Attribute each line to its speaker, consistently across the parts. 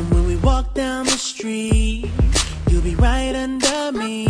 Speaker 1: And when we walk down the street, you'll be right under me.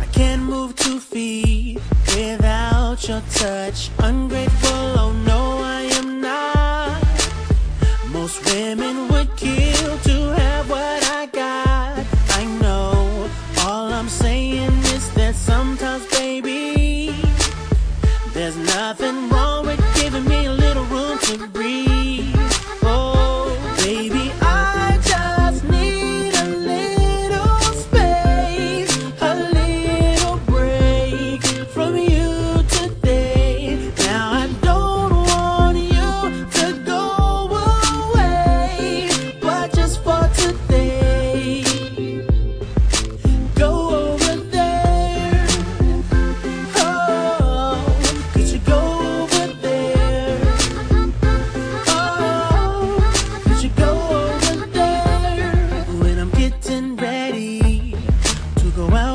Speaker 1: I can't move two feet without your touch. Ungrateful, oh no, I am not. Most women would kill to have what I got. I know, all I'm saying is that sometimes, baby, there's nothing wrong with giving me a little room to breathe. go out.